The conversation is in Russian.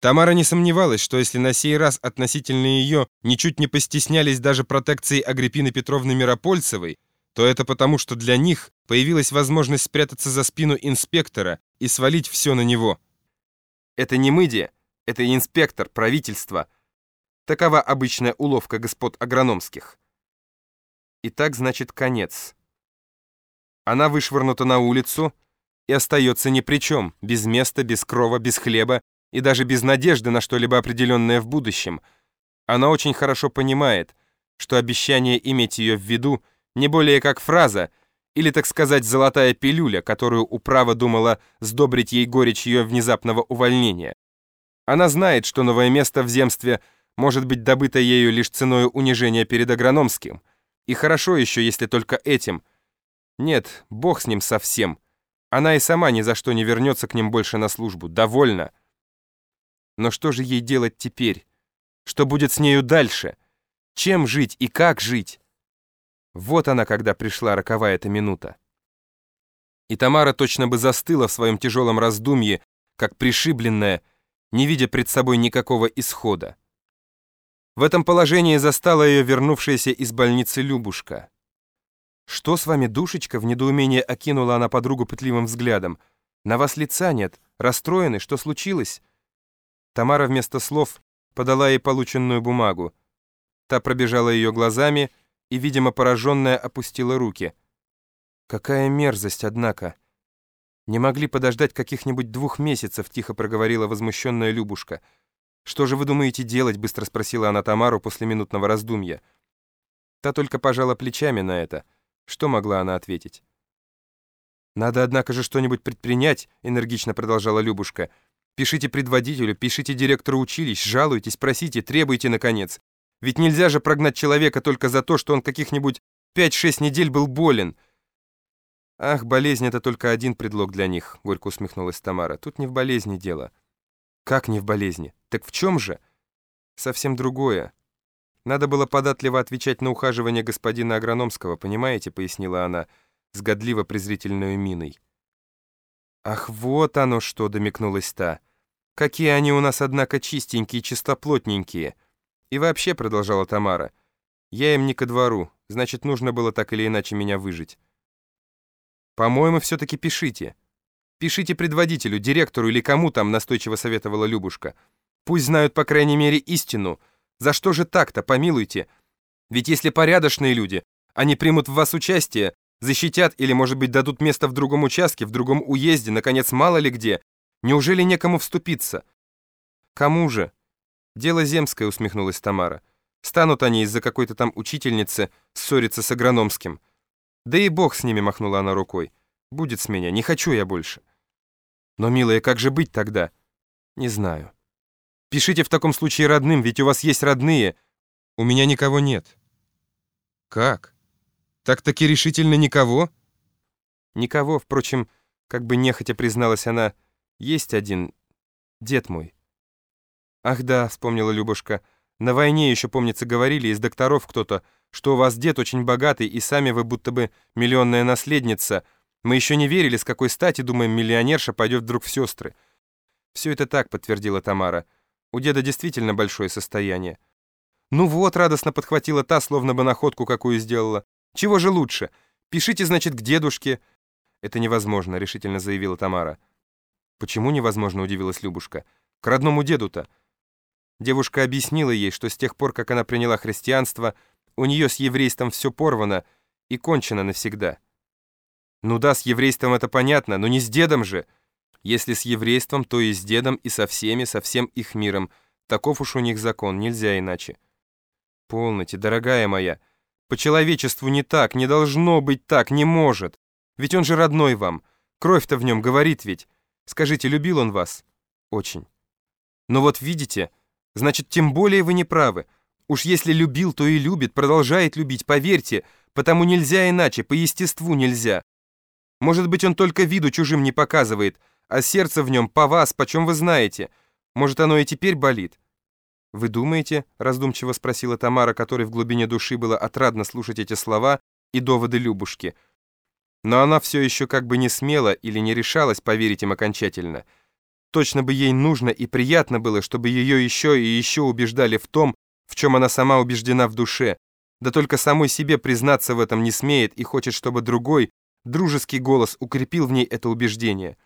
Тамара не сомневалась, что если на сей раз относительно ее ничуть не постеснялись даже протекции Агриппины Петровны Миропольцевой, то это потому, что для них появилась возможность спрятаться за спину инспектора и свалить все на него. Это не мыди, это инспектор, правительство. Такова обычная уловка господ агрономских. И так, значит, конец. Она вышвырнута на улицу и остается ни при чем, без места, без крова, без хлеба и даже без надежды на что-либо определенное в будущем. Она очень хорошо понимает, что обещание иметь ее в виду не более как фраза, или, так сказать, золотая пилюля, которую управа думала сдобрить ей горечь ее внезапного увольнения. Она знает, что новое место в земстве может быть добыто ею лишь ценой унижения перед агрономским. И хорошо еще, если только этим. Нет, бог с ним совсем. Она и сама ни за что не вернется к ним больше на службу. Довольно. Но что же ей делать теперь? Что будет с нею дальше? Чем жить и как жить? Вот она, когда пришла роковая эта минута. И Тамара точно бы застыла в своем тяжелом раздумье, как пришибленная, не видя пред собой никакого исхода. В этом положении застала ее вернувшаяся из больницы Любушка. «Что с вами, душечка?» — в недоумении окинула она подругу пытливым взглядом. «На вас лица нет. Расстроены? Что случилось?» Тамара вместо слов подала ей полученную бумагу. Та пробежала ее глазами и, видимо, пораженная, опустила руки. «Какая мерзость, однако!» «Не могли подождать каких-нибудь двух месяцев», — тихо проговорила возмущенная Любушка. «Что же вы думаете делать?» — быстро спросила она Тамару после минутного раздумья. Та только пожала плечами на это — что могла она ответить? «Надо, однако же, что-нибудь предпринять», — энергично продолжала Любушка. «Пишите предводителю, пишите директору училищ, жалуйтесь, просите, требуйте, наконец. Ведь нельзя же прогнать человека только за то, что он каких-нибудь пять-шесть недель был болен». «Ах, болезнь — это только один предлог для них», — горько усмехнулась Тамара. «Тут не в болезни дело». «Как не в болезни? Так в чем же?» «Совсем другое. Надо было податливо отвечать на ухаживание господина Агрономского, понимаете, пояснила она с годливо-презрительной миной. «Ах, вот оно что!» — домикнулась та. «Какие они у нас, однако, чистенькие, чистоплотненькие!» «И вообще», — продолжала Тамара, — «я им не ко двору, значит, нужно было так или иначе меня выжить». «По-моему, все-таки пишите. Пишите предводителю, директору или кому там», — настойчиво советовала Любушка. «Пусть знают, по крайней мере, истину». За что же так-то, помилуйте? Ведь если порядочные люди, они примут в вас участие, защитят или, может быть, дадут место в другом участке, в другом уезде, наконец, мало ли где, неужели некому вступиться? Кому же? Дело земское, усмехнулась Тамара. Станут они из-за какой-то там учительницы ссориться с агрономским. Да и бог с ними, махнула она рукой. Будет с меня, не хочу я больше. Но, милая, как же быть тогда? Не знаю. Пишите в таком случае родным, ведь у вас есть родные. У меня никого нет. Как? Так-таки решительно никого? Никого, впрочем, как бы нехотя призналась она, есть один, дед мой. Ах да, вспомнила Любушка, на войне еще, помнится, говорили из докторов кто-то, что у вас дед очень богатый, и сами вы будто бы миллионная наследница. Мы еще не верили, с какой стати, думаем, миллионерша пойдет вдруг в сестры. Все это так, подтвердила Тамара. У деда действительно большое состояние. Ну вот, радостно подхватила та, словно бы находку какую сделала. Чего же лучше? Пишите, значит, к дедушке. Это невозможно, решительно заявила Тамара. Почему невозможно, удивилась Любушка. К родному деду-то. Девушка объяснила ей, что с тех пор, как она приняла христианство, у нее с еврейством все порвано и кончено навсегда. Ну да, с еврейством это понятно, но не с дедом же. Если с еврейством, то и с дедом, и со всеми, со всем их миром. Таков уж у них закон, нельзя иначе. Полноте, дорогая моя. По человечеству не так, не должно быть так, не может. Ведь он же родной вам. Кровь-то в нем говорит ведь. Скажите, любил он вас? Очень. Но вот видите, значит, тем более вы не правы. Уж если любил, то и любит, продолжает любить, поверьте, потому нельзя иначе, по естеству нельзя. Может быть, он только виду чужим не показывает, а сердце в нем по вас, почем вы знаете. Может, оно и теперь болит?» «Вы думаете?» — раздумчиво спросила Тамара, которой в глубине души было отрадно слушать эти слова и доводы Любушки. Но она все еще как бы не смела или не решалась поверить им окончательно — Точно бы ей нужно и приятно было, чтобы ее еще и еще убеждали в том, в чем она сама убеждена в душе, да только самой себе признаться в этом не смеет и хочет, чтобы другой, дружеский голос укрепил в ней это убеждение.